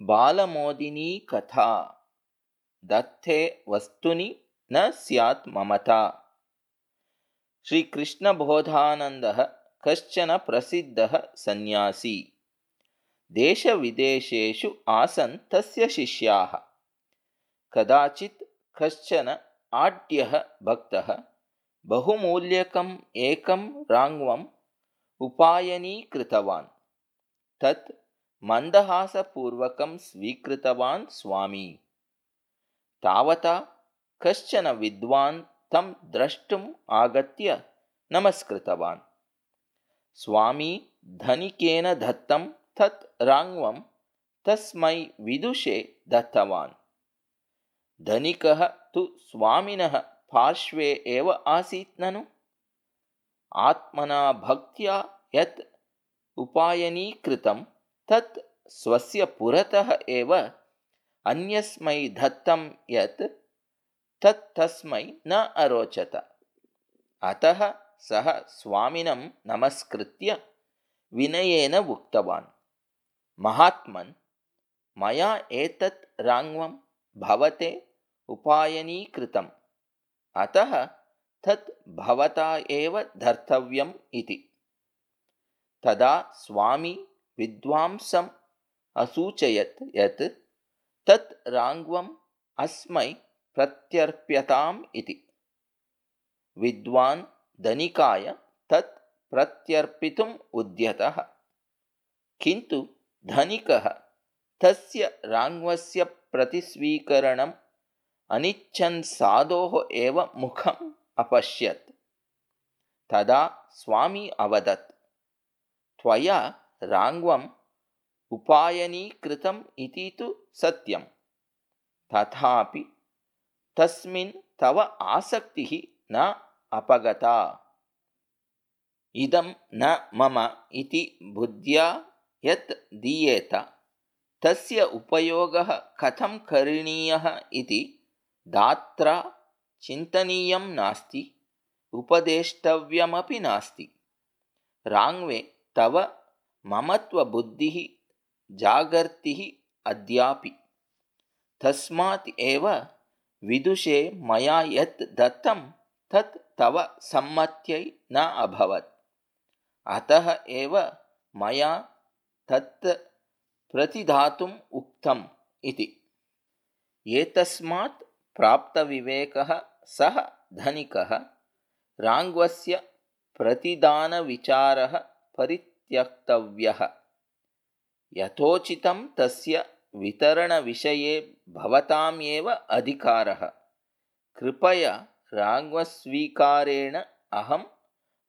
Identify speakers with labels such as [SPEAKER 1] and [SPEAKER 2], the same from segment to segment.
[SPEAKER 1] बालमोदिनी कथा। दत्ते वस्तुनि न स्यात् ममता। श्रीकृष्णबोधानन्दः कश्चन प्रसिद्धः सन्न्यासी। देशविदेशेषु आसन् तस्य शिष्याः। कदाचित् कश्चन आड्यः भक्तः। बहुमूल्यकम् एकं राङ्वम् उपायनीकृतवान्। तत् मन्दहासपूर्वकं स्वीकृतवान् स्वामी। तावता कश्चन विद्वान् तं द्रष्टुम् आगत्य नमस्कृतवान्। स्वामी धनिकेन दत्तं तत् राङ्वं तस्मै विदुषे दत्तवान्। धनिकः तु स्वामिनः पार्श्वे एव आसीत् ननु? आत्मना भक्त्या यत् उपायनीकृतं तत् स्वस्य पुरतः एव। अन्यस्मै दत्तं यत् तत् तस्मै न अरोचत। अतः सः स्वामिनं नमस्कृत्य विनयेन उक्तवान् महात्मन् मया एतत् राङ्वं भवते उपायनीकृतम्। अतः तत् भवता एव धर्तव्यम् इति। तदा स्वामी विद्वांसम् असूचयत् यत् तत् राङ्वम् अस्मै प्रत्यर्प्यताम् इति। विद्वान् धनिकाय तत् प्रत्यर्पितुम् उद्यतः। किन्तु धनिकः तस्य राङ्वस्य प्रतिस्वीकरणम् अनिच्छन् साधोः एव मुखम् अपश्यत्। तदा स्वामी अवदत् त्वया राङ्वम् उपायनीकृतम् इति तु सत्यं तथापि तस्मिन् तव आसक्तिः न अपगता। इदं न मम इति बुद्ध्या यत् दीयेत। तस्य उपयोगः कथं करणीयः इति दात्रा चिन्तनीयं नास्ति उपदेष्टव्यमपि नास्ति। राङ्वे तव ममत्वबुद्धिः जागर्तिः अद्यापि। तस्मात् एव विदुषे मया यत् दत्तं तत् तव सम्मत्यै न अभवत्। अतः एव मया तत् प्रतिदातुम् उक्तम् इति। एतस्मात् प्राप्तविवेकः सः धनिकः राङ्वस्य प्रतिदानविचारः परित्यक्तव्यः। यथोचितं तस्य वितरणविषये भवतामेव अधिकारः। कृपया राङ्वस्वीकारेण अहम्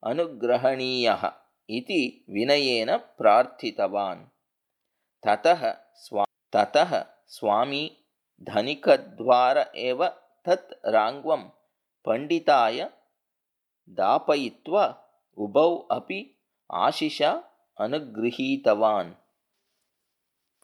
[SPEAKER 1] अनुग्रहणीयः इति विनयेन प्रार्थितवान्। ततः स्वा ततः स्वामी धनिकद्वार एव तत् राङ्वं पण्डिताय दापयित्वा उभौ अपि आशिष அனுகிரகீதவான்.